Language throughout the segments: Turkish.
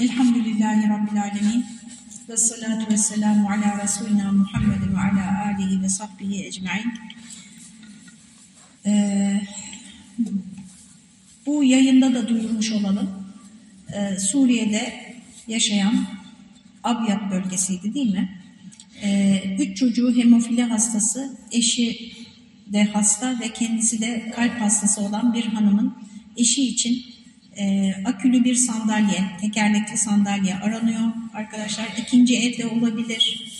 Elhamdülillahi Rabbil Alemin. Ve salatu ve selamu ala Resulina Muhammedin ve ala alihi ve sahbihi ecmain. Ee, bu yayında da duyurmuş olalım. Ee, Suriye'de yaşayan Abyad bölgesiydi değil mi? Ee, üç çocuğu hemofili hastası, eşi de hasta ve kendisi de kalp hastası olan bir hanımın eşi için e, akülü bir sandalye, tekerlekli sandalye aranıyor. Arkadaşlar ikinci evde olabilir.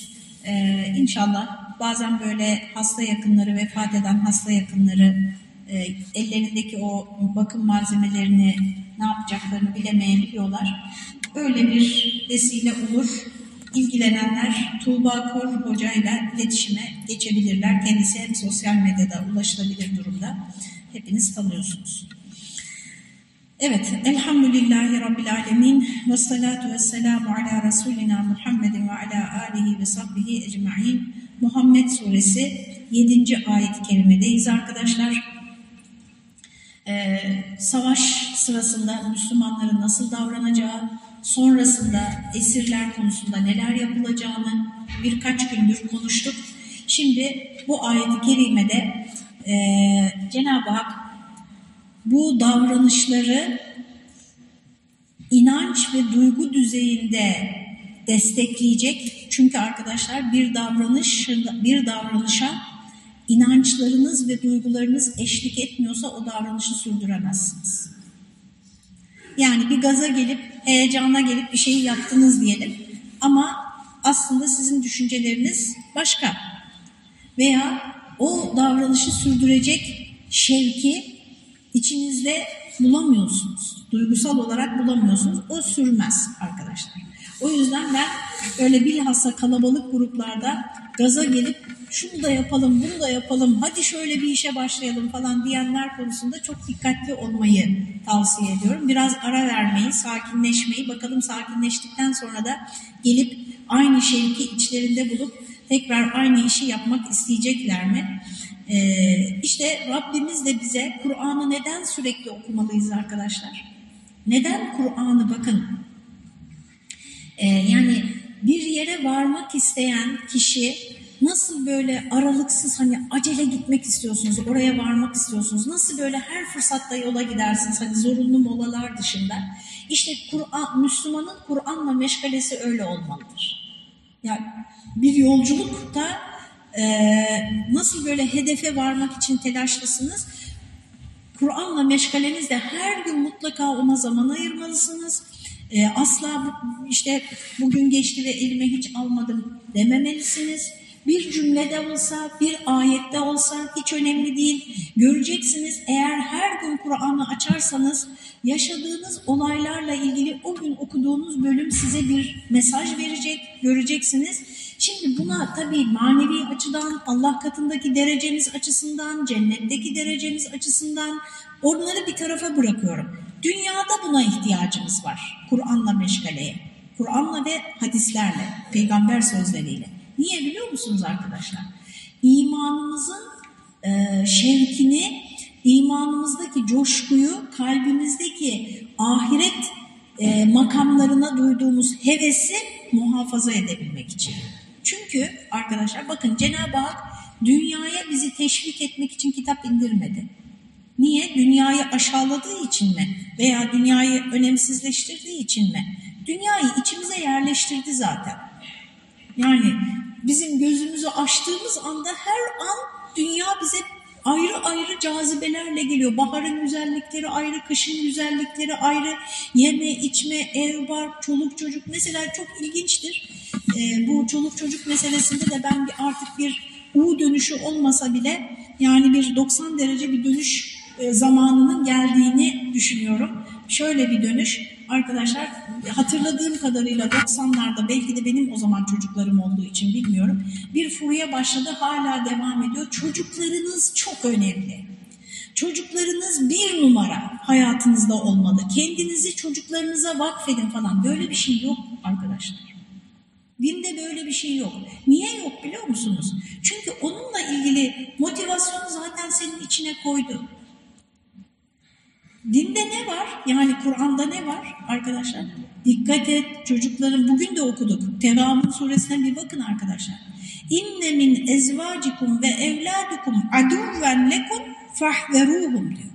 E, inşallah bazen böyle hasta yakınları, vefat eden hasta yakınları e, ellerindeki o bakım malzemelerini ne yapacaklarını bilemeyebiliyorlar. Öyle bir vesile olur. İlgilenenler Tuğba Kor Hoca ile iletişime geçebilirler. Kendisi hem sosyal medyada ulaşılabilir durumda. Hepiniz tanıyorsunuz. Evet, elhamdülillahi rabbil alemin ve salatu ve selamu ala Resulina Muhammedin ve ala alihi ve sahbihi ecma'in. Muhammed suresi 7. ayet-i kerimedeyiz arkadaşlar. Ee, savaş sırasında Müslümanların nasıl davranacağı, sonrasında esirler konusunda neler yapılacağını birkaç gündür konuştuk. Şimdi bu ayet-i kerimede e, Cenab-ı Hak bu davranışları inanç ve duygu düzeyinde destekleyecek. Çünkü arkadaşlar bir davranış bir davranışa inançlarınız ve duygularınız eşlik etmiyorsa o davranışı sürdüremezsiniz. Yani bir gaza gelip, heyecana gelip bir şeyi yaptınız diyelim ama aslında sizin düşünceleriniz başka. Veya o davranışı sürdürecek şevki içinizde bulamıyorsunuz. Duygusal olarak bulamıyorsunuz. O sürmez arkadaşlar. O yüzden ben öyle bilhassa kalabalık gruplarda gaza gelip şunu da yapalım, bunu da yapalım, hadi şöyle bir işe başlayalım falan diyenler konusunda çok dikkatli olmayı tavsiye ediyorum. Biraz ara vermeyi, sakinleşmeyi, bakalım sakinleştikten sonra da gelip aynı şevki içlerinde bulup tekrar aynı işi yapmak isteyecekler mi? Ee, işte Rabbimiz de bize Kur'an'ı neden sürekli okumalıyız arkadaşlar? Neden Kur'an'ı bakın? Ee, yani bir yere varmak isteyen kişi nasıl böyle aralıksız hani acele gitmek istiyorsunuz, oraya varmak istiyorsunuz, nasıl böyle her fırsatta yola gidersiniz hani zorunlu molalar dışında. İşte Kur'an, Müslümanın Kur'an'la meşgalesi öyle olmalıdır. Yani bir yolculukta e, nasıl böyle hedefe varmak için telaşlısınız, Kur'an'la meşgaleniz de her gün mutlaka ona zaman ayırmalısınız. E, asla işte bugün geçti ve elime hiç almadım dememelisiniz. Bir cümlede olsa, bir ayette olsa hiç önemli değil. Göreceksiniz eğer her gün Kur'an'ı açarsanız yaşadığınız olaylarla ilgili o gün okuduğunuz bölüm size bir mesaj verecek, göreceksiniz. Şimdi buna tabii manevi açıdan, Allah katındaki derecemiz açısından, cennetteki derecemiz açısından onları bir tarafa bırakıyorum. Dünyada buna ihtiyacımız var. Kur'an'la meşgaleye. Kur'an'la ve hadislerle, peygamber sözleriyle. Niye biliyor musunuz arkadaşlar? İmanımızın e, şevkini, imanımızdaki coşkuyu, kalbimizdeki ahiret e, makamlarına duyduğumuz hevesi muhafaza edebilmek için. Çünkü arkadaşlar bakın Cenab-ı Hak dünyaya bizi teşvik etmek için kitap indirmedi. Niye? Dünyayı aşağıladığı için mi? Veya dünyayı önemsizleştirdiği için mi? Dünyayı içimize yerleştirdi zaten. Yani bizim gözümüzü açtığımız anda her an dünya bize ayrı ayrı cazibelerle geliyor. Baharın güzellikleri ayrı, kışın güzellikleri ayrı, yeme, içme, ev, bark, çoluk çocuk. Mesela çok ilginçtir. Ee, bu çoluk çocuk meselesinde de ben bir artık bir U dönüşü olmasa bile yani bir 90 derece bir dönüş e, zamanının geldiğini düşünüyorum. Şöyle bir dönüş arkadaşlar hatırladığım kadarıyla 90'larda belki de benim o zaman çocuklarım olduğu için bilmiyorum. Bir furya başladı hala devam ediyor. Çocuklarınız çok önemli. Çocuklarınız bir numara hayatınızda olmalı. Kendinizi çocuklarınıza vakfedin falan. Böyle bir şey yok arkadaşlar. Dinde böyle bir şey yok. Niye yok biliyor musunuz? Çünkü onunla ilgili motivasyonu zaten senin içine koydu. Dinde ne var? Yani Kur'an'da ne var arkadaşlar? Dikkat et çocukların bugün de okuduk. Tevamın suresine bir bakın arkadaşlar. İnne min ezvacikum ve evladukum aduven lekum fahveruhum diyor.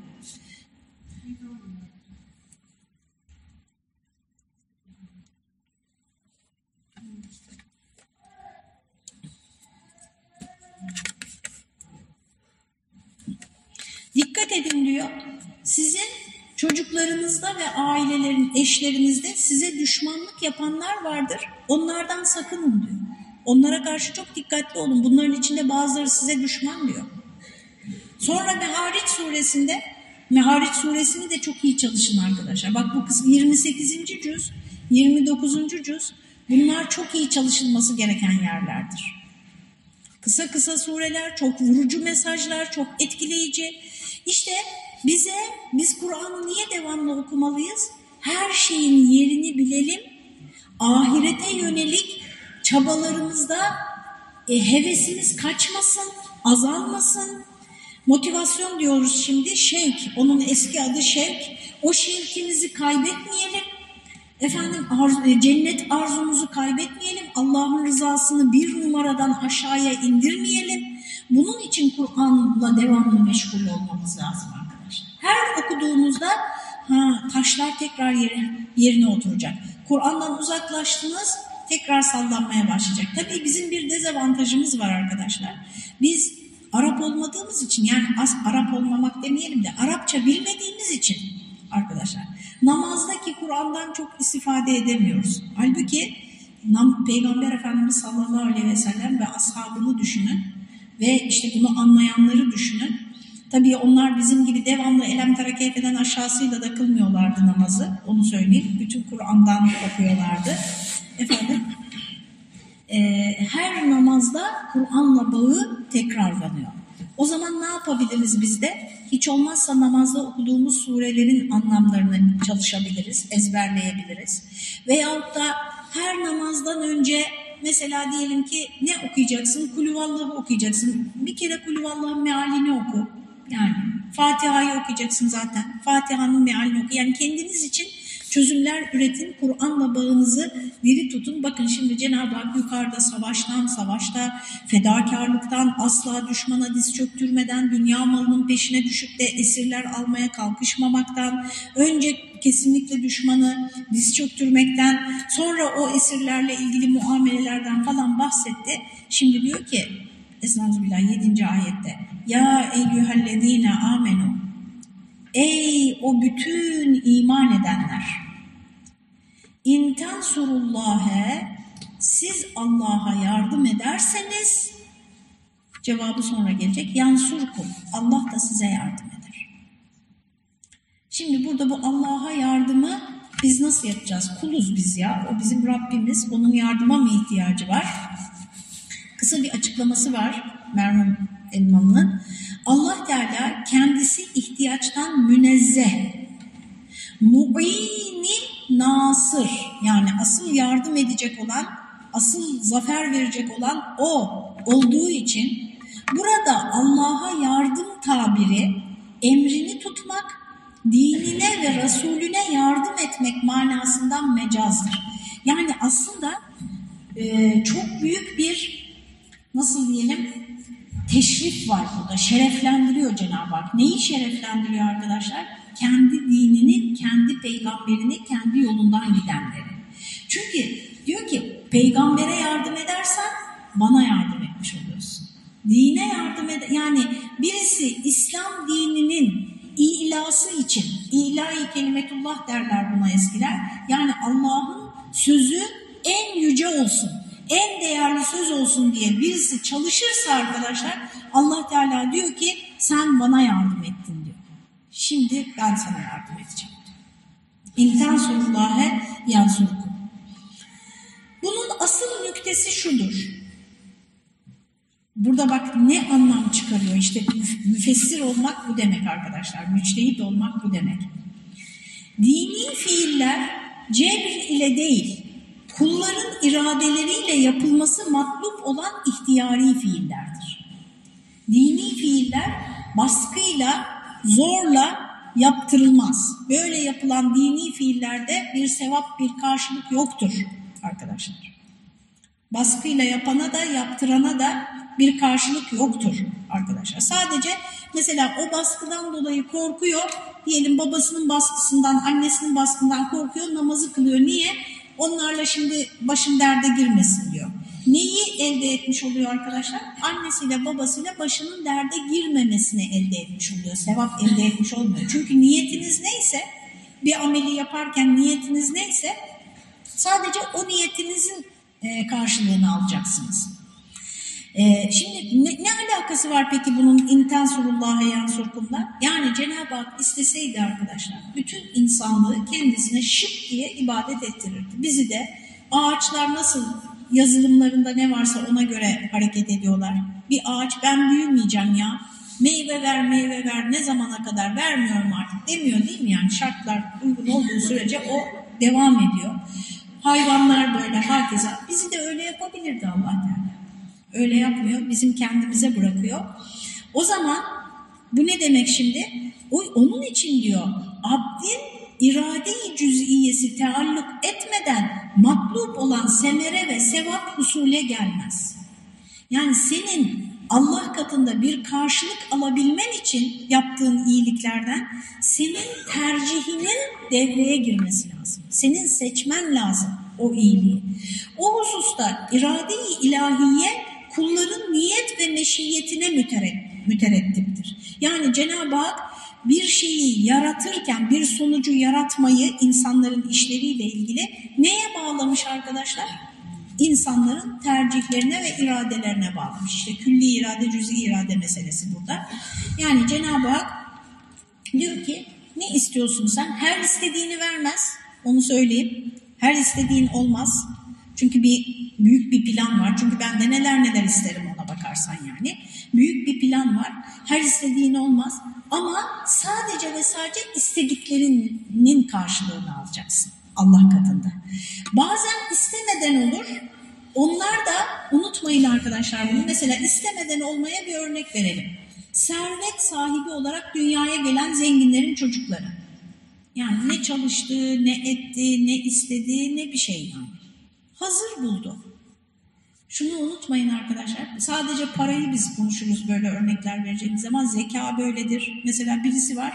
Dikkat edin diyor. Sizin çocuklarınızda ve ailelerin, eşlerinizde size düşmanlık yapanlar vardır. Onlardan sakının diyor. Onlara karşı çok dikkatli olun. Bunların içinde bazıları size düşman diyor. Sonra Mehariç suresinde, Mehariç suresini de çok iyi çalışın arkadaşlar. Bak bu kısım 28. cüz, 29. cüz. Bunlar çok iyi çalışılması gereken yerlerdir. Kısa kısa sureler, çok vurucu mesajlar, çok etkileyici. İşte bize, biz Kur'an'ı niye devamlı okumalıyız? Her şeyin yerini bilelim, ahirete yönelik çabalarımızda e, hevesimiz kaçmasın, azalmasın. Motivasyon diyoruz şimdi, şevk, onun eski adı şevk. O şevkimizi kaybetmeyelim. Efendim arzu, e, cennet arzumuzu kaybetmeyelim. Allah'ın rızasını bir numaradan aşağıya indirmeyelim. Bunun için Kur'an'la devamlı meşgul olmamız lazım arkadaşlar. Her okuduğunuzda ha, taşlar tekrar yeri, yerine oturacak. Kur'an'dan uzaklaştınız, tekrar sallanmaya başlayacak. Tabii bizim bir dezavantajımız var arkadaşlar. Biz Arap olmadığımız için yani az Arap olmamak demeyelim de Arapça bilmediğimiz için arkadaşlar namazdaki Kur'an'dan çok istifade edemiyoruz. Halbuki Peygamber Efendimiz sallallahu aleyhi ve sellem ve ashabını düşünün ve işte bunu anlayanları düşünün. Tabii onlar bizim gibi devamlı elem terakeyfeden aşağısıyla da kılmıyorlardı namazı. Onu söyleyeyim. Bütün Kur'an'dan okuyorlardı. Efendim e, her namazda Kur'an'la bağı tekrarlanıyor. O zaman ne yapabiliriz biz de? Hiç olmazsa namazda okuduğumuz surelerin anlamlarını çalışabiliriz, ezberleyebiliriz. Veyahut da her namazdan önce mesela diyelim ki ne okuyacaksın? Kulüvallah'ı okuyacaksın. Bir kere Kulüvallah'ın mealini oku. Yani Fatiha'yı okuyacaksın zaten. Fatiha'nın mealini oku. Yani kendiniz için çözümler üretin, Kur'an'la bağınızı diri tutun. Bakın şimdi Cenab-ı Hak yukarıda savaştan, savaşta, fedakarlıktan, asla düşmana diz çöktürmeden, dünya malının peşine düşüp de esirler almaya kalkışmamaktan, önce kesinlikle düşmanı diz çöktürmekten, sonra o esirlerle ilgili muamelelerden falan bahsetti. Şimdi diyor ki, Estağfirullah 7. ayette, Ya eyyühellezine amenu, Ey o bütün iman edenler! İnten surullâhe siz Allah'a yardım ederseniz cevabı sonra gelecek. Yansurkum. Allah da size yardım eder. Şimdi burada bu Allah'a yardımı biz nasıl yapacağız? Kuluz biz ya. O bizim Rabbimiz. Onun yardıma mı ihtiyacı var? Kısa bir açıklaması var merhum Elmalı'nın. Allah Teala kendisi ihtiyaçtan münezzeh. Mu'ini nasır yani asıl yardım edecek olan, asıl zafer verecek olan o olduğu için burada Allah'a yardım tabiri emrini tutmak, dinine ve Resulüne yardım etmek manasından mecazdır. Yani aslında e, çok büyük bir nasıl diyelim teşrif var burada. Şereflendiriyor Cenab-ı Hak. Neyi şereflendiriyor arkadaşlar? Kendi dinini, kendi peygamberini, kendi yolundan gidenleri. Çünkü diyor ki peygambere yardım edersen bana yardım etmiş oluyorsun. Dine yardım eder. Yani birisi İslam dininin ilası için, ilahi kelimetullah derler buna eskiler. Yani Allah'ın sözü en yüce olsun en değerli söz olsun diye birisi çalışırsa arkadaşlar Allah Teala diyor ki sen bana yardım diyor. Şimdi ben sana yardım edeceğim diyor. İnten surullâhe yansurkum. Bunun asıl nüktesi şudur. Burada bak ne anlam çıkarıyor işte müfessir olmak bu demek arkadaşlar. Müçtehit olmak bu demek. Dini fiiller cebr ile değil kulların iradeleriyle yapılması matlup olan ihtiyari fiillerdir. Dini fiiller baskıyla, zorla yaptırılmaz. Böyle yapılan dini fiillerde bir sevap, bir karşılık yoktur arkadaşlar. Baskıyla yapana da yaptırana da bir karşılık yoktur arkadaşlar. Sadece mesela o baskıdan dolayı korkuyor. Diyelim babasının baskısından, annesinin baskından korkuyor, namazı kılıyor. Niye? Onlarla şimdi başım derde girmesin diyor. Neyi elde etmiş oluyor arkadaşlar? Annesiyle babasıyla başının derde girmemesini elde etmiş oluyor. Sevap elde etmiş olmuyor. Çünkü niyetiniz neyse, bir ameli yaparken niyetiniz neyse sadece o niyetinizin e, karşılığını alacaksınız. E, şimdi ne, ne alakası var peki bunun intensurullah'a yansurkumla? Yani Cenab-ı Hak isteseydi arkadaşlar bütün insanlığı kendisine şık diye ibadet ettirirdi. Bizi de ağaçlar nasıl yazılımlarında ne varsa ona göre hareket ediyorlar. Bir ağaç ben büyümeyeceğim ya meyve ver meyve ver ne zamana kadar vermiyorum artık demiyor değil mi? Yani şartlar uygun olduğu sürece o devam ediyor. Hayvanlar böyle herkese. Bizi de öyle yapabilirdi Allah Teala. Öyle yapmıyor. Bizim kendimize bırakıyor. O zaman bu ne demek şimdi? O, onun için diyor abdin irade-i cüz'iyesi tealluk etmeden matlub olan semere ve sevap husule gelmez. Yani senin Allah katında bir karşılık alabilmen için yaptığın iyiliklerden senin tercihinin devreye girmesi lazım. Senin seçmen lazım o iyiliği. O hususta irade-i ilahiye kulların niyet ve meşiyetine müterettiptir. Yani Cenab-ı Hak bir şeyi yaratırken bir sonucu yaratmayı insanların işleriyle ilgili neye bağlamış arkadaşlar? insanların tercihlerine ve iradelerine bağlamış. İşte külli irade, cüz'i irade meselesi burada. Yani Cenab-ı Hak diyor ki ne istiyorsun sen? Her istediğini vermez. Onu söyleyeyim. Her istediğin olmaz. Çünkü bir büyük bir plan var. Çünkü ben de neler neler isterim ona bakarsan yani. Büyük bir plan var. Her istediğin olmaz. Ama sadece ve sadece istediklerinin karşılığını alacaksın. Allah katında. Bazen istemeden olur. Onlar da unutmayın arkadaşlar bunu. Mesela istemeden olmaya bir örnek verelim. Servet sahibi olarak dünyaya gelen zenginlerin çocukları. Yani ne çalıştı, ne etti, ne istedi, ne bir şey yani. Hazır buldu. Şunu unutmayın arkadaşlar. Sadece parayı biz konuşuruz böyle örnekler vereceğimiz zaman. Zeka böyledir. Mesela birisi var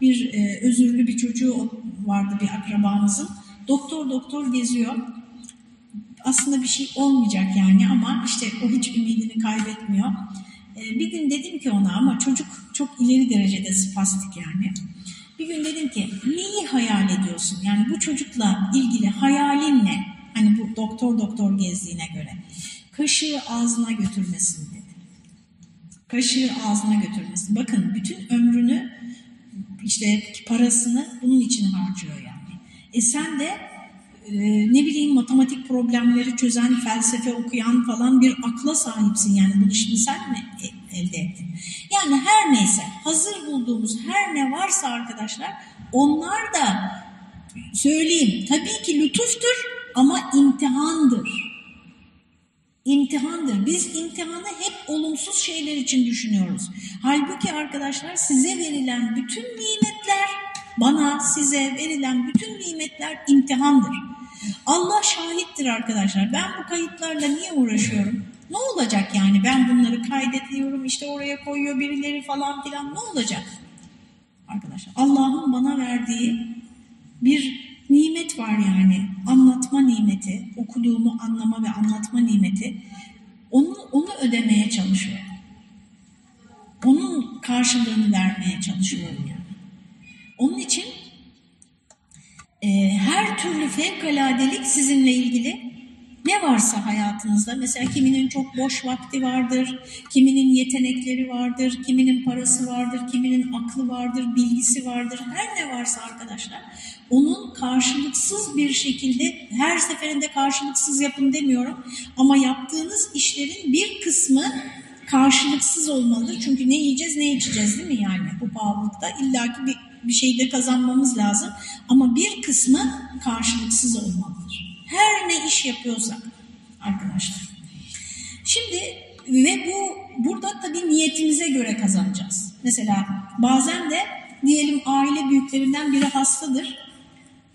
bir e, özürlü bir çocuğu vardı bir akrabamızın. Doktor doktor geziyor. Aslında bir şey olmayacak yani ama işte o hiç ümidini kaybetmiyor. E, bir gün dedim ki ona ama çocuk çok ileri derecede spastik yani. Bir gün dedim ki neyi hayal ediyorsun? Yani bu çocukla ilgili hayalin ne? Hani bu doktor doktor gezdiğine göre. Kaşığı ağzına götürmesin dedi. Kaşığı ağzına götürmesin. Bakın bütün ömrünü işte parasını bunun için harcıyor yani. E sen de e, ne bileyim matematik problemleri çözen, felsefe okuyan falan bir akla sahipsin yani bunu şimdi sen mi e, elde ettin? Yani her neyse hazır bulduğumuz her ne varsa arkadaşlar onlar da söyleyeyim tabii ki lütuftur ama imtihandır. İmtihandır. Biz imtihanı hep olumsuz şeyler için düşünüyoruz. Halbuki arkadaşlar size verilen bütün nimetler, bana size verilen bütün nimetler imtihandır. Allah şahittir arkadaşlar. Ben bu kayıtlarla niye uğraşıyorum? Ne olacak yani ben bunları kaydediyorum işte oraya koyuyor birileri falan filan ne olacak? Arkadaşlar Allah'ın bana verdiği bir nimet var yani. Anlatma okuduğumu anlama ve anlatma hayatınızda mesela kiminin çok boş vakti vardır, kiminin yetenekleri vardır, kiminin parası vardır, kiminin aklı vardır, bilgisi vardır. Her ne varsa arkadaşlar onun karşılıksız bir şekilde her seferinde karşılıksız yapın demiyorum ama yaptığınız işlerin bir kısmı karşılıksız olmalıdır. Çünkü ne yiyeceğiz ne içeceğiz değil mi yani bu pahalılıkta illaki bir, bir şeyde kazanmamız lazım ama bir kısmı karşılıksız olmalıdır. Her ne iş yapıyorsak arkadaşlar. Şimdi ve bu burada tabii niyetimize göre kazanacağız. Mesela bazen de diyelim aile büyüklerinden biri hastadır.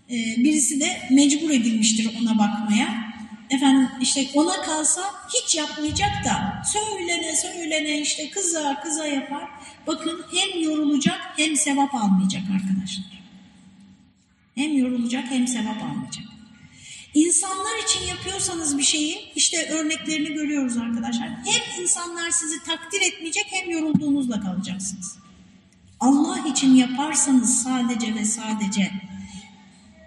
Ee, birisi de mecbur edilmiştir ona bakmaya. Efendim işte ona kalsa hiç yapmayacak da söylene söylene işte kıza kıza yapar. Bakın hem yorulacak hem sevap almayacak arkadaşlar. Hem yorulacak hem sevap almayacak. İnsanlar için yapıyorsanız bir şeyi işte örneklerini görüyoruz arkadaşlar. Hem insanlar sizi takdir etmeyecek hem yorulduğunuzla kalacaksınız. Allah için yaparsanız sadece ve sadece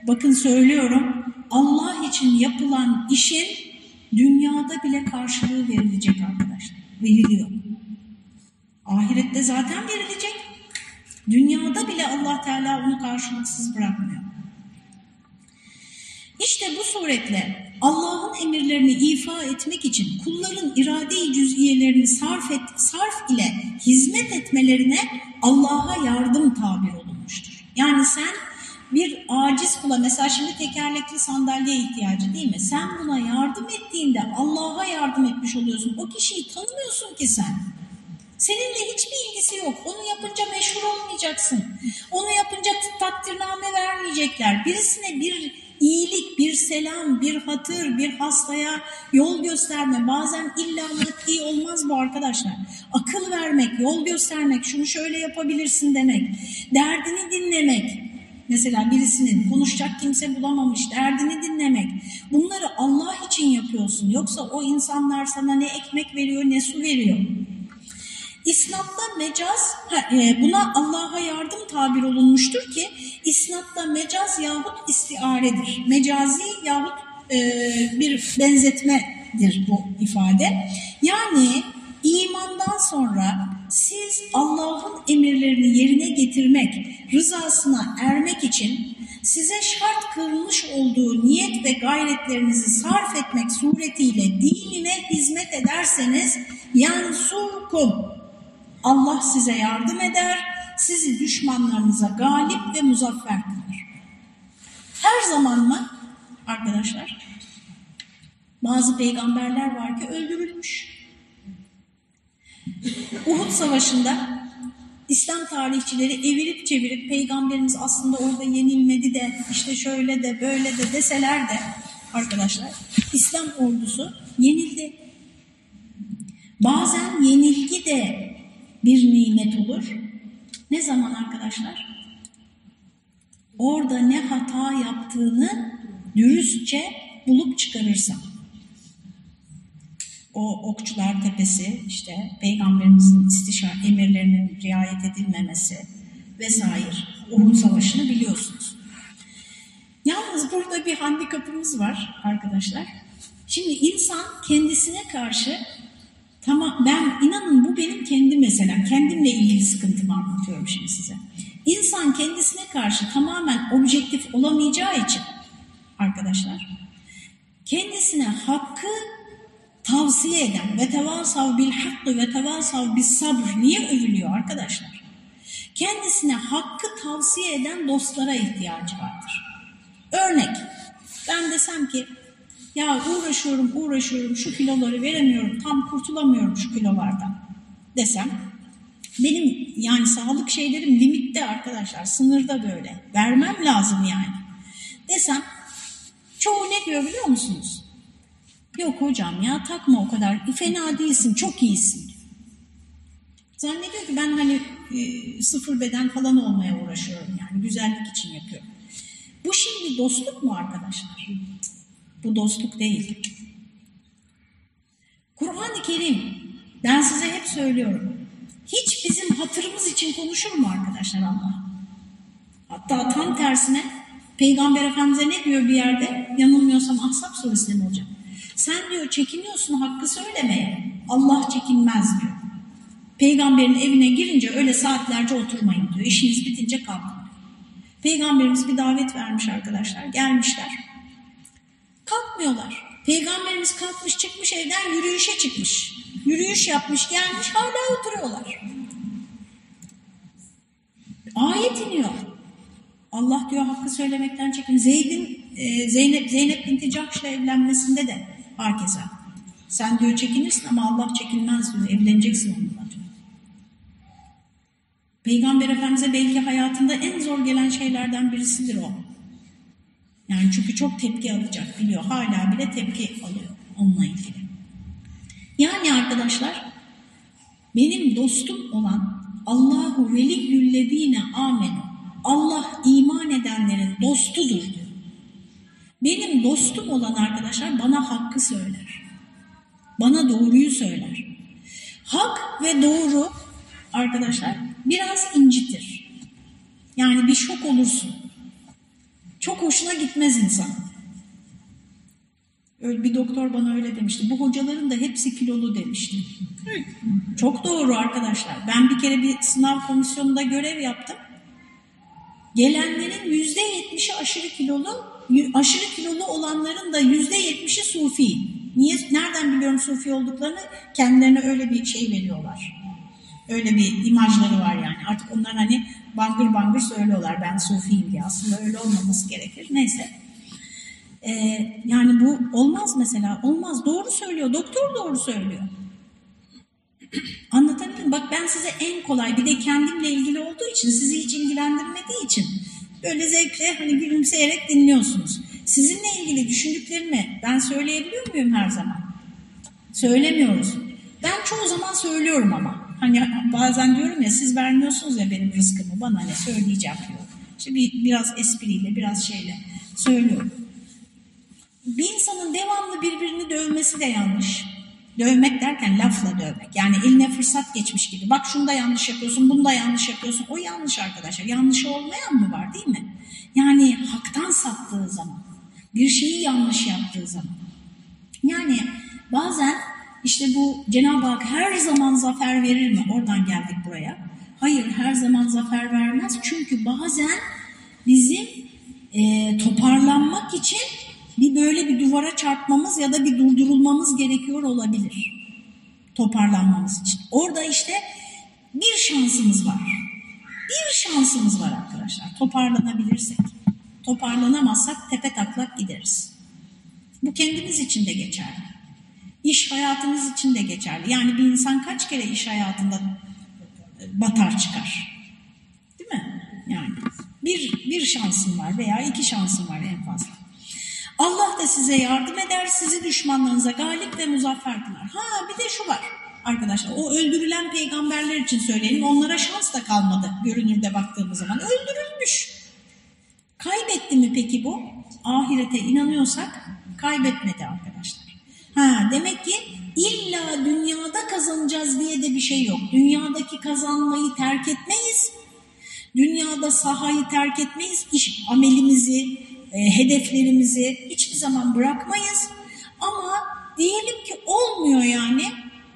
bakın söylüyorum Allah için yapılan işin dünyada bile karşılığı verilecek arkadaşlar. Veriliyor. Ahirette zaten verilecek. Dünyada bile Allah Teala onu karşılıksız bırakmıyor. İşte bu suretle Allah'ın emirlerini ifa etmek için kulların irade-i cüz'iyelerini sarf, et, sarf ile hizmet etmelerine Allah'a yardım tabir olunmuştur. Yani sen bir aciz kula mesela şimdi tekerlekli sandalye ihtiyacı değil mi? Sen buna yardım ettiğinde Allah'a yardım etmiş oluyorsun. O kişiyi tanımıyorsun ki sen. Seninle hiçbir ilgisi yok. Onu yapınca meşhur olmayacaksın. Onu yapınca takdirname vermeyecekler. Birisine bir iyilik, bir selam, bir hatır, bir hastaya yol gösterme. Bazen illa maddi olmaz bu arkadaşlar. Akıl vermek, yol göstermek, şunu şöyle yapabilirsin demek. Derdini dinlemek. Mesela birisinin konuşacak kimse bulamamış, derdini dinlemek. Bunları Allah için yapıyorsun. Yoksa o insanlar sana ne ekmek veriyor ne su veriyor. İslam'da mecaz, e, buna Allah'a yardım tabir olunmuştur ki İslam'da mecaz yahut istiaredir. Mecazi yahut e, bir benzetmedir bu ifade. Yani imandan sonra siz Allah'ın emirlerini yerine getirmek, rızasına ermek için size şart kılmış olduğu niyet ve gayretlerinizi sarf etmek suretiyle dinine hizmet ederseniz yansurkum Allah size yardım eder, sizi düşmanlarınıza galip ve muzaffer kılar. Her zaman mı arkadaşlar? Bazı peygamberler var ki öldürülmüş. Uhud Savaşı'nda İslam tarihçileri evirip çevirip peygamberimiz aslında orada yenilmedi de işte şöyle de böyle de deseler de arkadaşlar İslam ordusu yenildi. Bazen yenilgi de bir nimet olur. Ne zaman arkadaşlar? Orada ne hata yaptığını dürüstçe bulup çıkarırsam. O okçular tepesi, işte peygamberimizin istişare emirlerinin riayet edilmemesi vesaire. Uhud Savaşı'nı biliyorsunuz. Yalnız burada bir handikapımız var arkadaşlar. Şimdi insan kendisine karşı Tamam ben inanın benim kendi meselem. Kendimle ilgili sıkıntımı anlatıyorum şimdi size. İnsan kendisine karşı tamamen objektif olamayacağı için arkadaşlar kendisine hakkı tavsiye eden ve tevasav bil hakkı ve tevasav bis sabr niye övülüyor arkadaşlar? Kendisine hakkı tavsiye eden dostlara ihtiyacı vardır. Örnek ben desem ki ya uğraşıyorum, uğraşıyorum, şu kiloları veremiyorum, tam kurtulamıyorum şu kilolardan desem, benim yani sağlık şeylerim limitte arkadaşlar, sınırda böyle. Vermem lazım yani. Desem, çoğu ne diyor biliyor musunuz? Yok hocam ya takma o kadar, fena değilsin, çok iyisin. Zannediyor ki ben hani e, sıfır beden falan olmaya uğraşıyorum yani güzellik için yapıyorum. Bu şimdi dostluk mu arkadaşlar? Bu dostluk değil. Kur'an-ı Kerim, ben size hep söylüyorum, hiç bizim hatırımız için konuşur mu arkadaşlar Allah? Hatta tam tersine Peygamber Efendimiz'e ne diyor bir yerde? Yanılmıyorsam Ahzab suresinde mi hocam? Sen diyor çekiniyorsun hakkı söylemeye. Allah çekinmez diyor. Peygamberin evine girince öyle saatlerce oturmayın diyor. İşiniz bitince kalkın. Peygamberimiz bir davet vermiş arkadaşlar. Gelmişler. Kalkmıyorlar. Peygamberimiz kalkmış çıkmış evden yürüyüşe çıkmış. Yürüyüş yapmış gelmiş hala oturuyorlar. Ayet iniyor. Allah diyor hakkı söylemekten çekin. Zeyd'in e, Zeynep Zeynep binti Cahş'la evlenmesinde de herkese. Sen diyor çekinirsin ama Allah çekinmez diyor. Evleneceksin onunla diyor. Peygamber Efendimiz'e belki hayatında en zor gelen şeylerden birisidir o. Yani çünkü çok tepki alacak biliyor. Hala bile tepki alıyor onunla ilgili. Yani arkadaşlar benim dostum olan Allahu veliyyüllezine amenu Allah iman edenlerin dostudur diyor. Benim dostum olan arkadaşlar bana hakkı söyler. Bana doğruyu söyler. Hak ve doğru arkadaşlar biraz incitir. Yani bir şok olursun. Çok hoşuna gitmez insan. Öyle bir doktor bana öyle demişti. Bu hocaların da hepsi kilolu demişti. Çok doğru arkadaşlar. Ben bir kere bir sınav komisyonunda görev yaptım. Gelenlerin yüzde yetmişi aşırı kilolu, aşırı kilolu olanların da yüzde yetmişi sufi. Niye? Nereden biliyorum sufi olduklarını? Kendilerine öyle bir şey veriyorlar. Öyle bir imajları var yani. Artık onlar hani bangır bangır söylüyorlar ben sufiyim diye. Aslında öyle olmaması gerekir. Neyse. Ee, yani bu olmaz mesela. Olmaz. Doğru söylüyor. Doktor doğru söylüyor. Anlatabildim Bak ben size en kolay bir de kendimle ilgili olduğu için sizi hiç ilgilendirmediği için böyle zevkle hani gülümseyerek dinliyorsunuz. Sizinle ilgili düşündüklerimi ben söyleyebiliyor muyum her zaman? Söylemiyoruz. Ben çoğu zaman söylüyorum ama. Hani bazen diyorum ya siz vermiyorsunuz ya benim rızkımı bana ne söyleyeceğim diyor. İşte bir, biraz espriyle biraz şeyle söylüyorum. Bir insanın devamlı birbirini dövmesi de yanlış. Dövmek derken lafla dövmek. Yani eline fırsat geçmiş gibi. Bak şunu da yanlış yapıyorsun, bunu da yanlış yapıyorsun. O yanlış arkadaşlar. Yanlışı olmayan mı var değil mi? Yani haktan saptığı zaman. Bir şeyi yanlış yaptığı zaman. Yani bazen işte bu Cenab-ı Hak her zaman zafer verir mi? Oradan geldik buraya. Hayır her zaman zafer vermez. Çünkü bazen bizim e, toparlanmak için bir böyle bir duvara çarpmamız ya da bir durdurulmamız gerekiyor olabilir. Toparlanmamız için. Orada işte bir şansımız var. Bir şansımız var arkadaşlar. Toparlanabilirsek. Toparlanamazsak tepe taklak gideriz. Bu kendimiz için de geçerli. İş hayatımız için de geçerli. Yani bir insan kaç kere iş hayatında batar çıkar. Değil mi? Yani bir, bir şansın var veya iki şansın var en fazla. Allah da size yardım eder, sizi düşmanlarınıza galip ve muzaffer kılar. Ha bir de şu var arkadaşlar, o öldürülen peygamberler için söyleyelim, onlara şans da kalmadı görünürde baktığımız zaman. Öldürülmüş. Kaybetti mi peki bu? Ahirete inanıyorsak kaybetmedi arkadaşlar. Ha, demek ki illa dünyada kazanacağız diye de bir şey yok. Dünyadaki kazanmayı terk etmeyiz. Dünyada sahayı terk etmeyiz. İş amelimizi, hedeflerimizi hiçbir zaman bırakmayız. Ama diyelim ki olmuyor yani.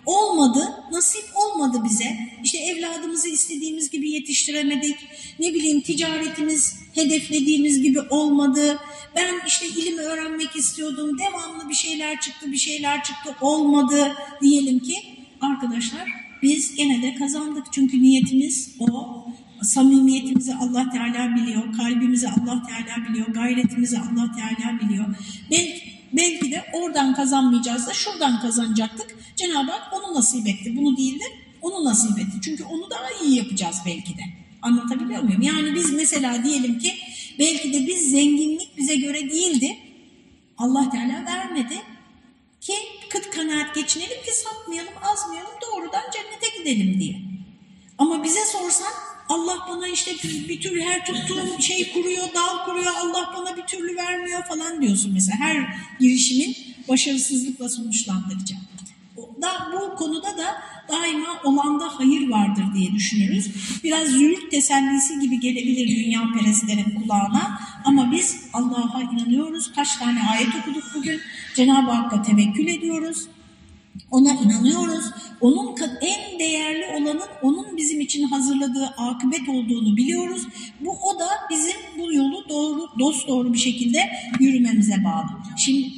Olmadı, nasip olmadı bize. İşte evladımızı istediğimiz gibi yetiştiremedik. Ne bileyim ticaretimiz hedeflediğimiz gibi olmadı. Ben işte ilim öğrenmek istiyordum. Devamlı bir şeyler çıktı, bir şeyler çıktı. Olmadı diyelim ki arkadaşlar biz gene de kazandık. Çünkü niyetimiz o. Samimiyetimizi Allah Teala biliyor, kalbimizi Allah Teala biliyor, gayretimizi Allah Teala biliyor. Belki, belki de oradan kazanmayacağız da şuradan kazanacaktık. Cenab-ı Hak onu nasip etti, bunu değil de onu nasip etti. Çünkü onu daha iyi yapacağız belki de. Anlatabiliyor muyum? Yani biz mesela diyelim ki belki de biz zenginlik bize göre değildi. Allah Teala vermedi ki kıt kanaat geçinelim ki satmayalım, azmayalım, doğrudan cennete gidelim diye. Ama bize sorsan Allah bana işte bir türlü her tuttuğum şey kuruyor, dal kuruyor, Allah bana bir türlü vermiyor falan diyorsun mesela. Her girişimin başarısızlıkla sonuçlandıkça. Da, bu konuda da daima olanda hayır vardır diye düşünürüz. Biraz züğürt tesellisi gibi gelebilir dünya perestlerin kulağına ama biz Allah'a inanıyoruz. Kaç tane ayet okuduk bugün. Cenab-ı Hakk'a tevekkül ediyoruz. Ona inanıyoruz. Onun en değerli olanın onun bizim için hazırladığı akıbet olduğunu biliyoruz. Bu o da bizim bu yolu doğru dost doğru bir şekilde yürümemize bağlı. Şimdi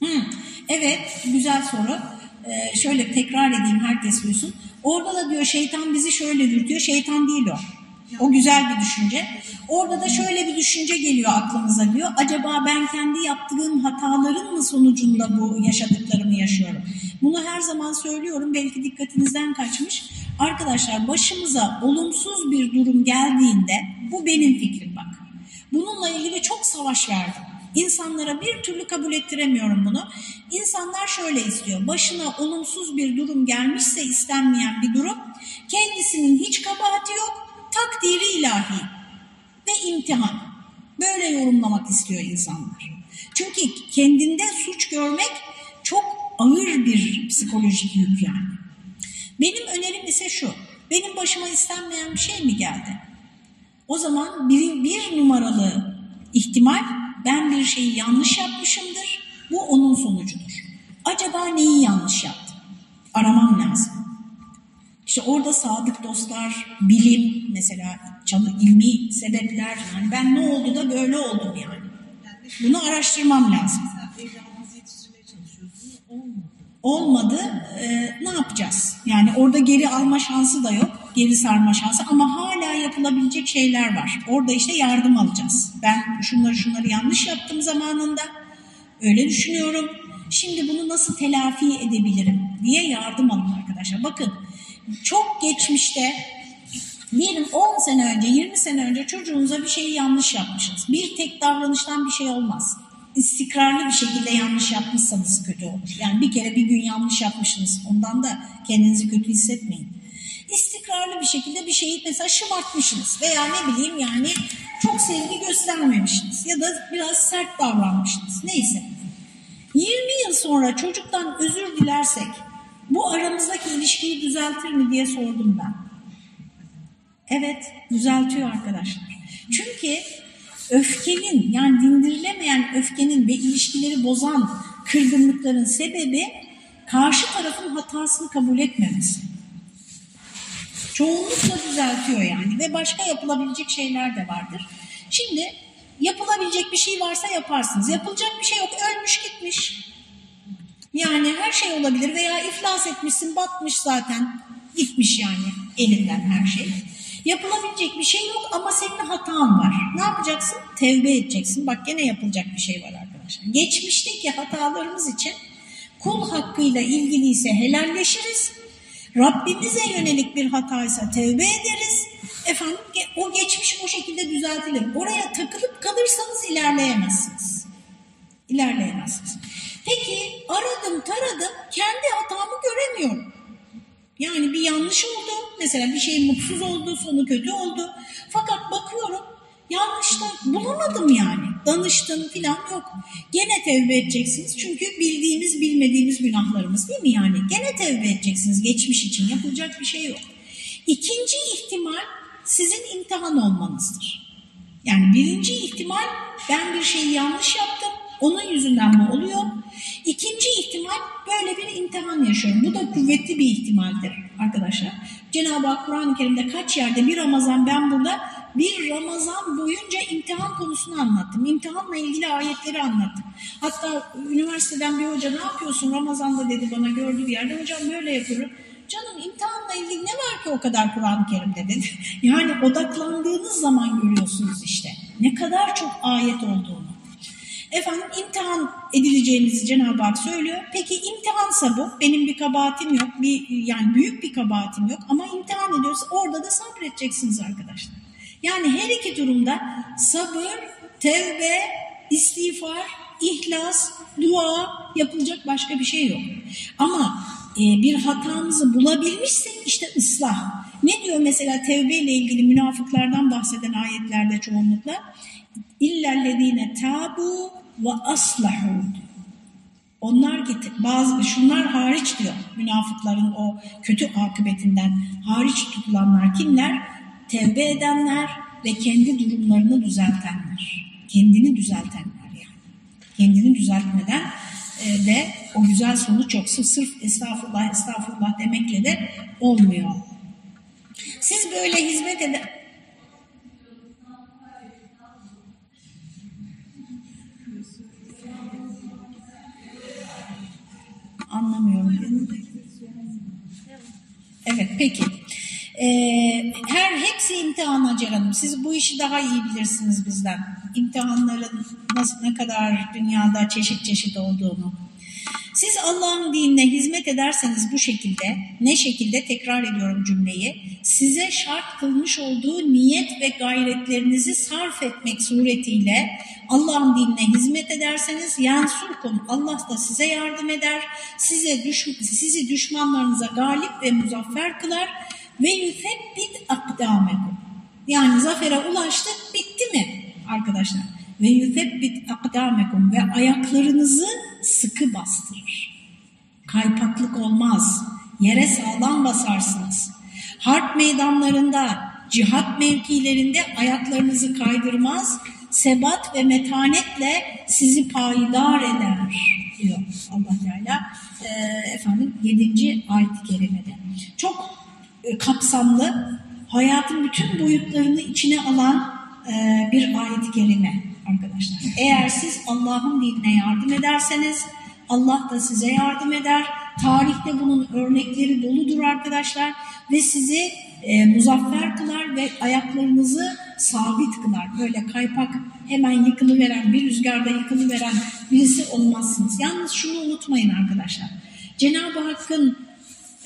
Hmm, evet, güzel soru. Ee, şöyle tekrar edeyim, herkes duysun. Orada da diyor şeytan bizi şöyle dürtüyor, şeytan değil o. O güzel bir düşünce. Orada da şöyle bir düşünce geliyor aklımıza diyor. Acaba ben kendi yaptığım hataların mı sonucunda bu yaşadıklarımı yaşıyorum? Bunu her zaman söylüyorum. Belki dikkatinizden kaçmış. Arkadaşlar başımıza olumsuz bir durum geldiğinde bu benim fikrim bak. Bununla ilgili çok savaş verdim. İnsanlara bir türlü kabul ettiremiyorum bunu. İnsanlar şöyle istiyor. Başına olumsuz bir durum gelmişse istenmeyen bir durum, kendisinin hiç kabahati yok, takdiri ilahi ve imtihan. Böyle yorumlamak istiyor insanlar. Çünkü kendinde suç görmek çok ağır bir psikolojik yük yani. Benim önerim ise şu. Benim başıma istenmeyen bir şey mi geldi? O zaman bir, bir numaralı ihtimal ben bir şeyi yanlış yapmışımdır. Bu onun sonucudur. Acaba neyi yanlış yaptım? Aramam lazım. İşte orada sadık dostlar, bilim mesela, çalı, ilmi sebepler yani ben ne oldu da böyle oldum yani. Bunu araştırmam lazım. Olmadı. Ee, ne yapacağız? Yani orada geri alma şansı da yok. Geri sarma şansı ama hala yapılabilecek şeyler var. Orada işte yardım alacağız. Ben şunları şunları yanlış yaptım zamanında. Öyle düşünüyorum. Şimdi bunu nasıl telafi edebilirim diye yardım alın arkadaşlar. Bakın çok geçmişte diyelim 10 sene önce 20 sene önce çocuğunuza bir şeyi yanlış yapmışsınız. Bir tek davranıştan bir şey olmaz. İstikrarlı bir şekilde yanlış yapmışsanız kötü olur. Yani bir kere bir gün yanlış yapmışsınız ondan da kendinizi kötü hissetmeyin. İstikrarlı bir şekilde bir şeyi mesela şımartmışsınız veya ne bileyim yani çok sevgi göstermemişsiniz ya da biraz sert davranmışsınız neyse. 20 yıl sonra çocuktan özür dilersek bu aramızdaki ilişkiyi düzeltir mi diye sordum ben. Evet, düzeltiyor arkadaşlar. Çünkü öfkenin yani dindirilemeyen öfkenin ve ilişkileri bozan kırgınlıkların sebebi karşı tarafın hatasını kabul etmemesi. Çoğunlukla düzeltiyor yani ve başka yapılabilecek şeyler de vardır. Şimdi yapılabilecek bir şey varsa yaparsınız. Yapılacak bir şey yok, ölmüş gitmiş. Yani her şey olabilir veya iflas etmişsin, batmış zaten, gitmiş yani elinden her şey. Yapılabilecek bir şey yok ama senin hatan var. Ne yapacaksın? Tevbe edeceksin. Bak gene yapılacak bir şey var arkadaşlar. Geçmişteki hatalarımız için kul hakkıyla ilgiliyse helalleşiriz. Rabbimize yönelik bir hataysa tevbe ederiz. Efendim o geçmiş o şekilde düzeltilir. Oraya takılıp kalırsanız ilerleyemezsiniz. İlerleyemezsiniz. Peki aradım taradım kendi hatamı göremiyorum. Yani bir yanlış oldu. Mesela bir şey mutsuz oldu, sonu kötü oldu. Fakat bakıyorum yanlışta bulamadım yani. Danıştım filan yok. Gene tevbe edeceksiniz. Çünkü bildiğimiz bilmediğimiz günahlarımız değil mi yani? Gene tevbe edeceksiniz geçmiş için. Yapılacak bir şey yok. İkinci ihtimal sizin imtihan olmanızdır. Yani birinci ihtimal ben bir şeyi yanlış yaptım. Onun yüzünden bu oluyor. İkinci ihtimal böyle bir imtihan yaşıyorum. Bu da kuvvetli bir ihtimaldir arkadaşlar. Cenab-ı Hak Kur'an-ı Kerim'de kaç yerde bir Ramazan ben burada bir Ramazan boyunca imtihan konusunu anlattım. İmtihanla ilgili ayetleri anlattım. Hatta üniversiteden bir hoca ne yapıyorsun Ramazan'da dedi bana gördüğü bir yerde. Hocam böyle yapıyorum. Canım imtihanla ilgili ne var ki o kadar Kur'an-ı Kerim'de dedi. Yani odaklandığınız zaman görüyorsunuz işte. Ne kadar çok ayet olduğunu. Efendim imtihan edileceğimizi Cenab-ı Hak söylüyor. Peki imtihansa bu. Benim bir kabahatim yok. Bir, yani büyük bir kabahatim yok. Ama imtihan ediyoruz. Orada da sabredeceksiniz arkadaşlar. Yani her iki durumda sabır, tevbe, istiğfar, ihlas, dua yapılacak başka bir şey yok. Ama e, bir hatamızı bulabilmişsek işte ıslah. Ne diyor mesela tevbe ile ilgili münafıklardan bahseden ayetlerde çoğunlukla? İllellezine tabu ve aslahu onlar ki bazı şunlar hariç diyor münafıkların o kötü akıbetinden hariç tutulanlar kimler? Tevbe edenler ve kendi durumlarını düzeltenler. Kendini düzeltenler yani. Kendini düzeltmeden e, de o güzel sonuç yok. Sırf estağfurullah estağfurullah demekle de olmuyor. Siz böyle hizmet eden Anlamıyorum. Evet peki. Ee, her hepsi imtihan Hacer Hanım. Siz bu işi daha iyi bilirsiniz bizden. İmtihanların nasıl, ne kadar dünyada çeşit çeşit olduğunu. Siz Allah'ın dinine hizmet ederseniz bu şekilde, ne şekilde tekrar ediyorum cümleyi, size şart kılmış olduğu niyet ve gayretlerinizi sarf etmek suretiyle Allah'ın dinine hizmet ederseniz yansurkum Allah da size yardım eder, size düş, sizi düşmanlarınıza galip ve muzaffer kılar ve yüfebbit akdamekum. Yani zafere ulaştık bitti mi arkadaşlar? Ve yüfebbit akdamekum ve ayaklarınızı sıkı bastırır. Kaypaklık olmaz. Yere sağlam basarsınız. Harp meydanlarında, cihat mevkilerinde ayaklarınızı kaydırmaz, sebat ve metanetle sizi payidar eder diyor Allah Teala. Ee, efendim 7. ayet-i kerimede. Çok e, kapsamlı, hayatın bütün boyutlarını içine alan e, bir ayet-i kerime arkadaşlar. Eğer siz Allah'ın dinine yardım ederseniz Allah da size yardım eder. Tarihte bunun örnekleri doludur arkadaşlar ve sizi e, muzaffer kılar ve ayaklarınızı sabit kılar. Böyle kaypak hemen yıkılıveren, bir rüzgarda yıkılıveren birisi olmazsınız. Yalnız şunu unutmayın arkadaşlar. Cenab-ı Hakk'ın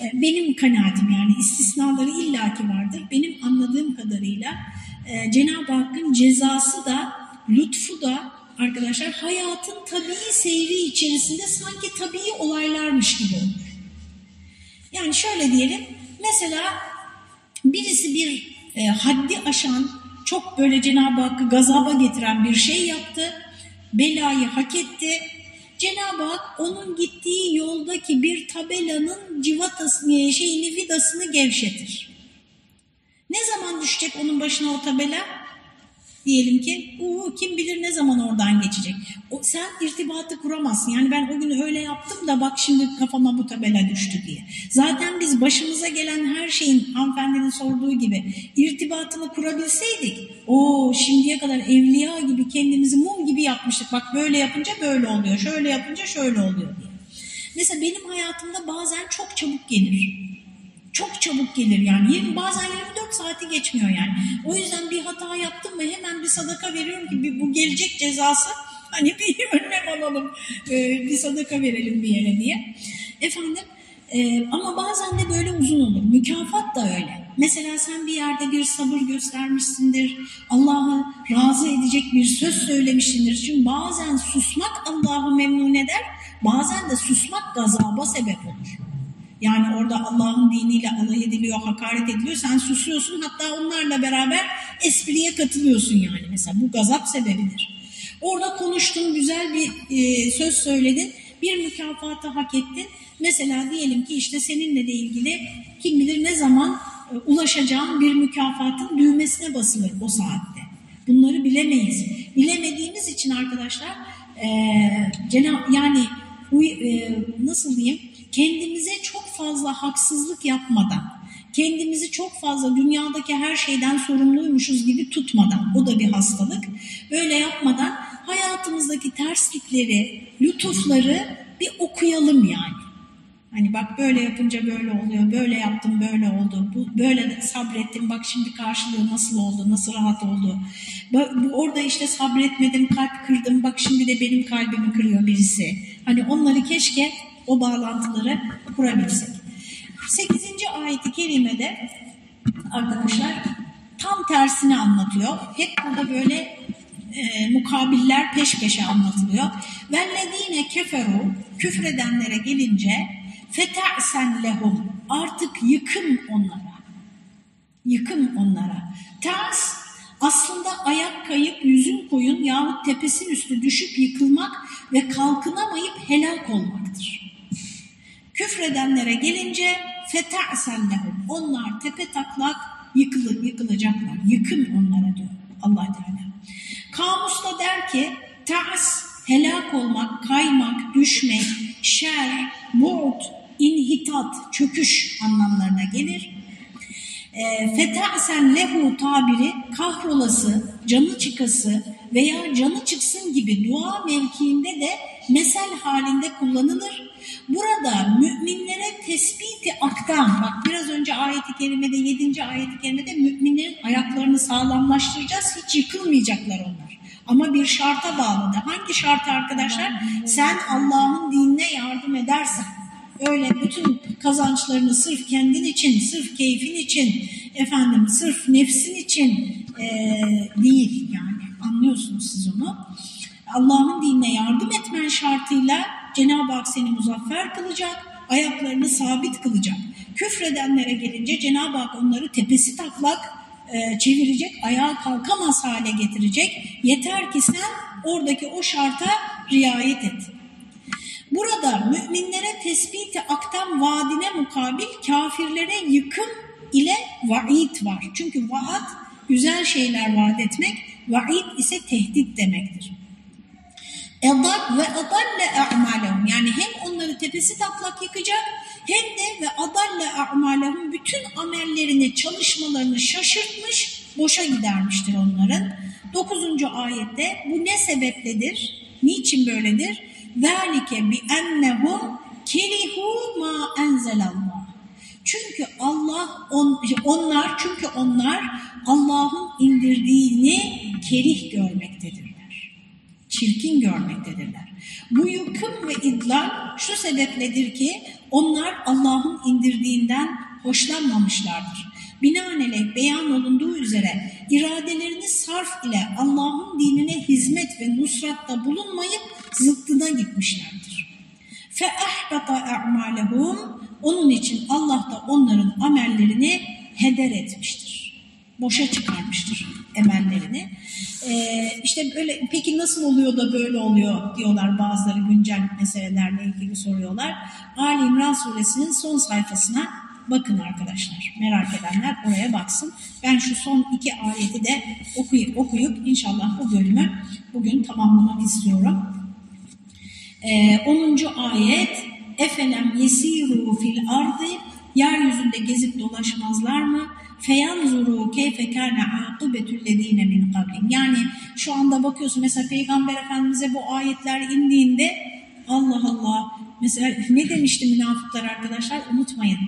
e, benim kanaatim yani istisnaları illaki vardır. Benim anladığım kadarıyla e, Cenab-ı Hakk'ın cezası da lütfu da arkadaşlar hayatın tabii seyri içerisinde sanki tabii olaylarmış gibi olur. Yani şöyle diyelim mesela birisi bir e, haddi aşan çok böyle Cenab-ı Hakk'ı gazaba getiren bir şey yaptı. Belayı hak etti. Cenab-ı Hak onun gittiği yoldaki bir tabelanın civatasını, şeyini, vidasını gevşetir. Ne zaman düşecek onun başına o tabela? Diyelim ki uu, kim bilir ne zaman oradan geçecek. O, sen irtibatı kuramazsın. Yani ben o gün öyle yaptım da bak şimdi kafama bu tabela düştü diye. Zaten biz başımıza gelen her şeyin hanımefendinin sorduğu gibi irtibatını kurabilseydik o şimdiye kadar evliya gibi kendimizi mum gibi yapmıştık. Bak böyle yapınca böyle oluyor, şöyle yapınca şöyle oluyor diye. Mesela benim hayatımda bazen çok çabuk gelir. Çok çabuk gelir yani. 20, bazen 24 saati geçmiyor yani. O yüzden bir hata yaptım mı hemen bir sadaka veriyorum ki bir, bu gelecek cezası hani bir önlem alalım, e, bir sadaka verelim bir yere diye. Efendim e, ama bazen de böyle uzun olur. Mükafat da öyle. Mesela sen bir yerde bir sabır göstermişsindir, Allah'ı razı edecek bir söz söylemişsindir. Çünkü bazen susmak Allah'ı memnun eder, bazen de susmak gazaba sebep olur. Yani orada Allah'ın diniyle alay ediliyor, hakaret ediliyor. Sen susuyorsun hatta onlarla beraber espriye katılıyorsun yani. Mesela bu gazap sebebidir. Orada konuştun, güzel bir e, söz söyledin, bir mükafatı hak ettin. Mesela diyelim ki işte seninle de ilgili kim bilir ne zaman e, ulaşacağın bir mükafatın düğmesine basılır o saatte. Bunları bilemeyiz. Bilemediğimiz için arkadaşlar e, yani e, nasıl diyeyim kendimize çok fazla haksızlık yapmadan, kendimizi çok fazla dünyadaki her şeyden sorumluymuşuz gibi tutmadan, o da bir hastalık, böyle yapmadan hayatımızdaki terslikleri, lütufları bir okuyalım yani. Hani bak böyle yapınca böyle oluyor, böyle yaptım böyle oldu, bu, böyle sabrettim bak şimdi karşılığı nasıl oldu, nasıl rahat oldu. Orada işte sabretmedim, kalp kırdım, bak şimdi de benim kalbimi kırıyor birisi. Hani onları keşke o bağlantıları kurabilsek. 8. ayeti kerimede arkadaşlar tam tersini anlatıyor. Hep burada böyle e, mukabiller peş peşe anlatılıyor. Vellezine keferu küfredenlere gelince feta'sen lehum artık yıkım onlara. Yıkım onlara. Ters aslında ayak kayıp yüzün koyun yahut tepesin üstü düşüp yıkılmak ve kalkınamayıp helak olmaktır. Küfredenlere gelince feta'sen lehum. Onlar tepe taklak yıkılıp yıkılacaklar. Yıkın onlara diyor allah Teala. Kamusta der ki ta's helak olmak, kaymak, düşmek, şer, bu'd, inhitat, çöküş anlamlarına gelir. E, feta'sen lehu tabiri kahrolası, canı çıkası veya canı çıksın gibi dua mevkiinde de mesel halinde kullanılır. Burada müminlere tespiti aktam, bak biraz önce ayeti kerimede 7. ayeti kerimede müminlerin ayaklarını sağlamlaştıracağız, hiç yıkılmayacaklar onlar. Ama bir şarta bağlıdır. Hangi şartı arkadaşlar? Sen Allah'ın dinine yardım edersen, öyle bütün kazançlarını sırf kendin için, sırf keyfin için, efendim sırf nefsin için e, değil yani anlıyorsunuz siz onu. Allah'ın dinine yardım etmen şartıyla Cenab-ı Hak seni muzaffer kılacak, ayaklarını sabit kılacak. Küfredenlere gelince Cenab-ı Hak onları tepesi taklak e, çevirecek, ayağa kalkamaz hale getirecek. Yeter ki sen oradaki o şarta riayet et. Burada müminlere tespiti aktam vaadine mukabil kafirlere yıkım ile vaid var. Çünkü vaat güzel şeyler vaat etmek, vaid ise tehdit demektir. Edab ve adalle a'malehum yani hem onları tepesi taklak yıkacak hem de ve adalle a'malehum bütün amellerini, çalışmalarını şaşırtmış, boşa gidermiştir onların. 9. ayette bu ne sebepledir? Niçin böyledir? Velike bi ennehum kerihu ma enzelallah. Çünkü Allah on, onlar çünkü onlar Allah'ın indirdiğini kerih görmektedir Çirkin görmektedirler. Bu yıkım ve idlal şu sebepledir ki onlar Allah'ın indirdiğinden hoşlanmamışlardır. Binaenaleyh beyan olunduğu üzere iradelerini sarf ile Allah'ın dinine hizmet ve nusratta bulunmayıp zıttına gitmişlerdir. فَاَحْبَطَ اَعْمَالَهُمْ Onun için Allah da onların amellerini heder etmiştir. Boşa çıkarmıştır emellerini. Ee, işte böyle peki nasıl oluyor da böyle oluyor diyorlar bazıları güncel meselelerle ilgili soruyorlar. Ali İmran suresinin son sayfasına bakın arkadaşlar. Merak edenler oraya baksın. Ben şu son iki ayeti de okuyup, okuyup inşallah bu bölümü bugün tamamlamak istiyorum. Ee, 10. ayet Efelem yesiru fil ardı Yeryüzünde gezip dolaşmazlar mı? Feyanzuru keyfe kâne âkıbetüllezîne min kablim. Yani şu anda bakıyorsun mesela Peygamber Efendimiz'e bu ayetler indiğinde Allah Allah mesela ne demişti münafıklar arkadaşlar unutmayın.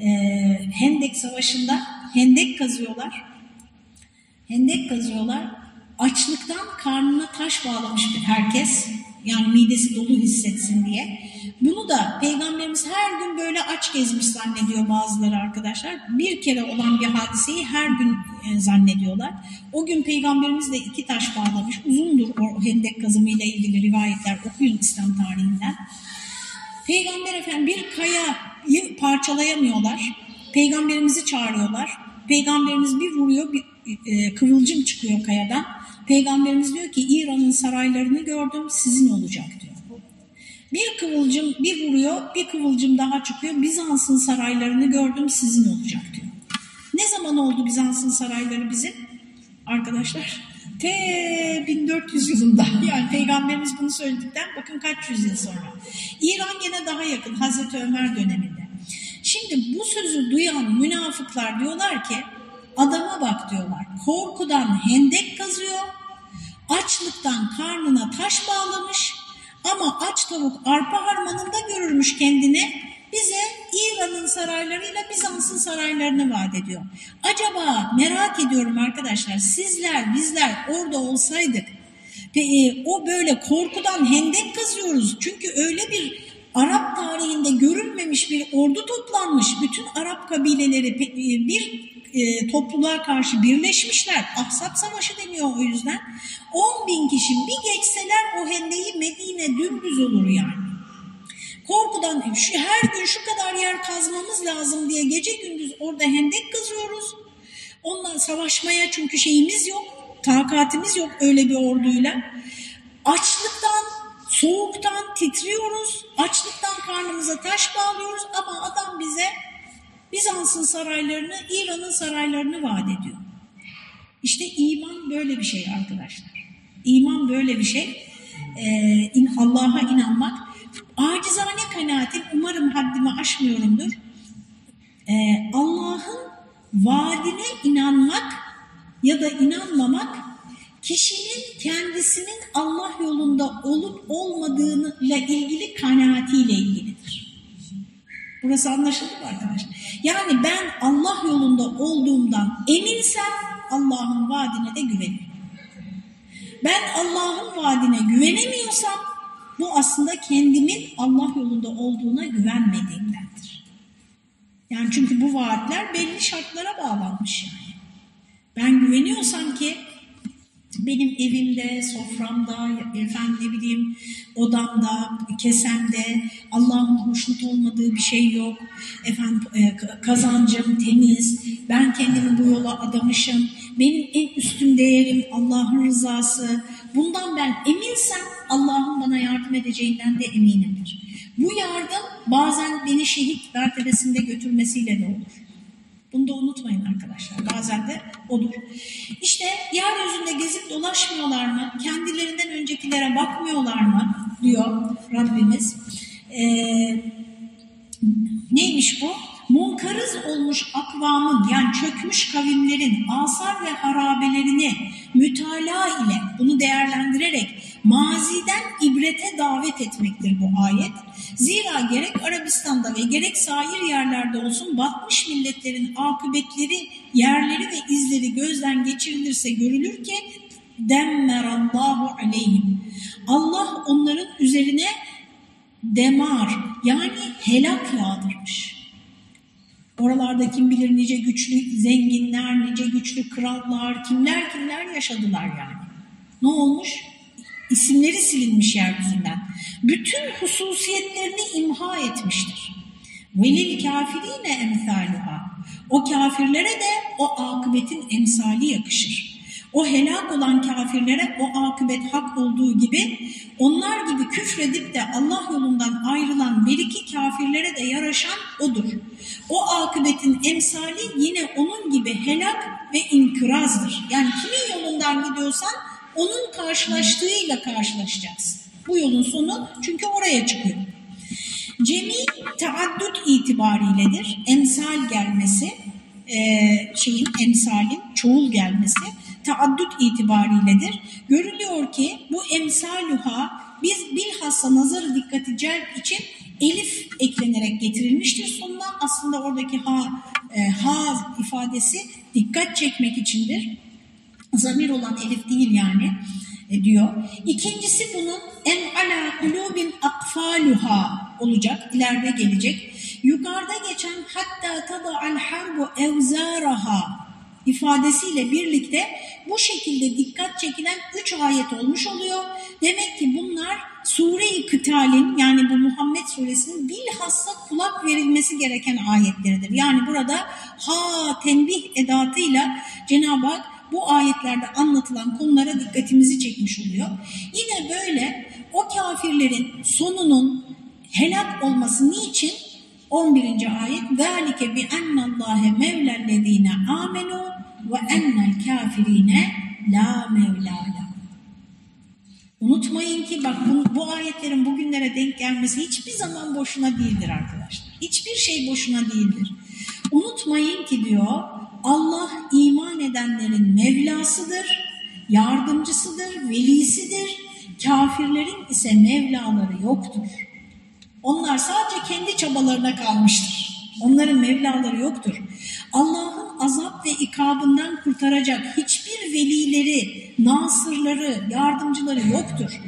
Ee, Hendek Savaşı'nda hendek kazıyorlar. Hendek kazıyorlar. Açlıktan karnına taş bağlamış herkes. Yani midesi dolu hissetsin diye. Bunu da Peygamberimiz her gün böyle aç gezmiş zannediyor bazıları arkadaşlar. Bir kere olan bir hadiseyi her gün e, zannediyorlar. O gün Peygamberimiz de iki taş bağlamış. Uzundur o hendek kazımıyla ilgili rivayetler okuyun İslam tarihinden. Peygamber Efendim bir kayayı parçalayamıyorlar. Peygamberimizi çağırıyorlar. Peygamberimiz bir vuruyor, bir e, kıvılcım çıkıyor kayadan. Peygamberimiz diyor ki İran'ın saraylarını gördüm, sizin olacak diyor. Bir kıvılcım bir vuruyor, bir kıvılcım daha çıkıyor. Bizans'ın saraylarını gördüm, sizin olacak diyor. Ne zaman oldu Bizans'ın sarayları bizim? Arkadaşlar, T 1400 yılında. Yani Peygamberimiz bunu söyledikten bakın kaç yüzyıl sonra. İran gene daha yakın, Hazreti Ömer döneminde. Şimdi bu sözü duyan münafıklar diyorlar ki, adama bak diyorlar, korkudan hendek kazıyor, açlıktan karnına taş bağlamış, ama aç tavuk arpa harmanında görürmüş kendini. Bize İran'ın saraylarıyla Bizans'ın saraylarını vaat ediyor. Acaba merak ediyorum arkadaşlar sizler bizler orada olsaydık e, o böyle korkudan hendek kazıyoruz. Çünkü öyle bir Arap tarihinde görülmemiş bir ordu toplanmış. Bütün Arap kabileleri e, bir e, topluluğa karşı birleşmişler. Ahzab Savaşı deniyor o yüzden. 10 bin kişi bir geçseler o hendeyi Medine dümdüz olur yani. Korkudan her gün şu kadar yer kazmamız lazım diye gece gündüz orada hendek kazıyoruz. Ondan savaşmaya çünkü şeyimiz yok, takatimiz yok öyle bir orduyla. Açlıktan, soğuktan titriyoruz, açlıktan karnımıza taş bağlıyoruz ama adam bize Bizans'ın saraylarını, İran'ın saraylarını vaat ediyor. İşte iman böyle bir şey arkadaşlar. İman böyle bir şey. Ee, Allah'a inanmak. Acizane kanaatim, umarım haddimi aşmıyorumdur. Ee, Allah'ın vaadine inanmak ya da inanmamak kişinin kendisinin Allah yolunda olup olmadığıyla ilgili kanaatiyle ilgilidir. Burası anlaşıldı mı arkadaşlar? Yani ben Allah yolunda olduğumdan eminsem Allah'ın vaadine de güvenirim. Ben Allah'ın vaadine güvenemiyorsam bu aslında kendimin Allah yolunda olduğuna güvenmediğimdendir. Yani çünkü bu vaatler belli şartlara bağlanmış yani. Ben güveniyorsam ki benim evimde, soframda, efendim ne bileyim odamda, kesemde Allah'ın hoşnut olmadığı bir şey yok. Efendim e, kazancım temiz, ben kendimi bu yola adamışım. Benim en üstün değerim Allah'ın rızası. Bundan ben eminsem Allah'ın bana yardım edeceğinden de eminimdir. Bu yardım bazen beni şehit mertebesinde götürmesiyle de olur. Bunu da unutmayın arkadaşlar. Bazen de odur. İşte yeryüzünde gezip dolaşmıyorlar mı? Kendilerinden öncekilere bakmıyorlar mı? Diyor Rabbimiz. Ee, neymiş bu? munkarız olmuş akvamın yani çökmüş kavimlerin asar ve harabelerini mütalaa ile bunu değerlendirerek maziden ibrete davet etmektir bu ayet. Zira gerek Arabistan'da ve gerek sair yerlerde olsun batmış milletlerin akıbetleri, yerleri ve izleri gözden geçirilirse görülür ki demmerallahu aleyhim. Allah onların üzerine demar yani helak yağdırmış. Oralarda kim bilir nice güçlü zenginler, nice güçlü krallar, kimler kimler yaşadılar yani. Ne olmuş? İsimleri silinmiş yeryüzünden. Bütün hususiyetlerini imha etmiştir. Velil kafirine emsaluha. O kafirlere de o akıbetin emsali yakışır. O helak olan kafirlere o akıbet hak olduğu gibi onlar gibi küfredip de Allah yolundan ayrılan belki kafirlere de yaraşan odur. O akıbetin emsali yine onun gibi helak ve inkırazdır. Yani kimin yolundan gidiyorsan onun karşılaştığıyla karşılaşacaksın. Bu yolun sonu çünkü oraya çıkıyor. Cemi taaddüt itibariyledir. Emsal gelmesi, e, şeyin emsalin çoğul gelmesi taaddüt itibariyledir. Görülüyor ki bu emsaluha biz bilhassa nazarı dikkati celp için elif eklenerek getirilmiştir sonuna. Aslında oradaki ha, e, ha ifadesi dikkat çekmek içindir. Zamir olan elif değil yani e, diyor. İkincisi bunun en ala kulubin akfaluha olacak, ileride gelecek. Yukarıda geçen hatta tada al harbu evzaraha ifadesiyle birlikte bu şekilde dikkat çekilen üç ayet olmuş oluyor. Demek ki bunlar Sure-i Kıtal'in yani bu Muhammed suresinin bilhassa kulak verilmesi gereken ayetleridir. Yani burada ha tembih edatıyla Cenab-ı Hak bu ayetlerde anlatılan konulara dikkatimizi çekmiş oluyor. Yine böyle o kafirlerin sonunun helak olması niçin? 11. ayet ذَٰلِكَ بِأَنَّ اللّٰهَ مَوْلَى الَّذ۪ينَ آمَنُوا وَاَنَّ الْكَافِر۪ينَ لَا مَوْلَى Unutmayın ki bak bu, bu ayetlerin bugünlere denk gelmesi hiçbir zaman boşuna değildir arkadaşlar. Hiçbir şey boşuna değildir. Unutmayın ki diyor Allah iman edenlerin Mevlasıdır, yardımcısıdır, velisidir. Kafirlerin ise Mevlaları yoktur. Onlar sadece kendi çabalarına kalmıştır. Onların Mevlaları yoktur. Allah'ın azap ve ikabından kurtaracak hiçbir velileri, nasırları, yardımcıları yoktur.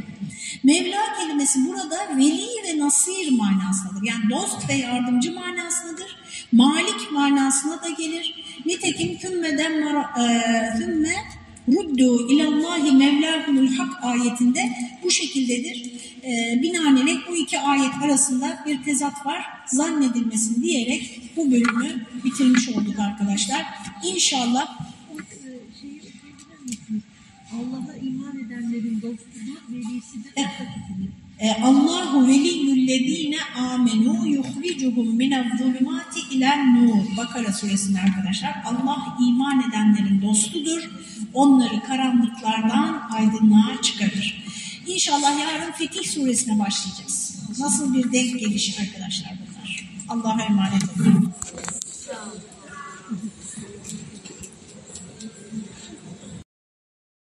Mevla kelimesi burada veli ve nasir manasındadır. Yani dost ve yardımcı manasındadır. Malik manasına da gelir. Nitekim tümme demmara, e, tümme ruddu ilallahi mevlahumul hak ayetinde bu şekildedir. E, binaenaleyh bu iki ayet arasında bir tezat var zannedilmesin diyerek bu bölümü bitirmiş olduk arkadaşlar. İnşallah Allah'a iman edenlerin dostudur, velisidir, Allahu veliyyüllezine amenu yuhricuhum minezzulumati ilen nur. Bakara suresinde arkadaşlar. Allah iman edenlerin dostudur. Onları karanlıklardan aydınlığa çıkarır. İnşallah yarın Fetih suresine başlayacağız. Nasıl bir denk geliş arkadaşlar bunlar. Allah'a emanet olun.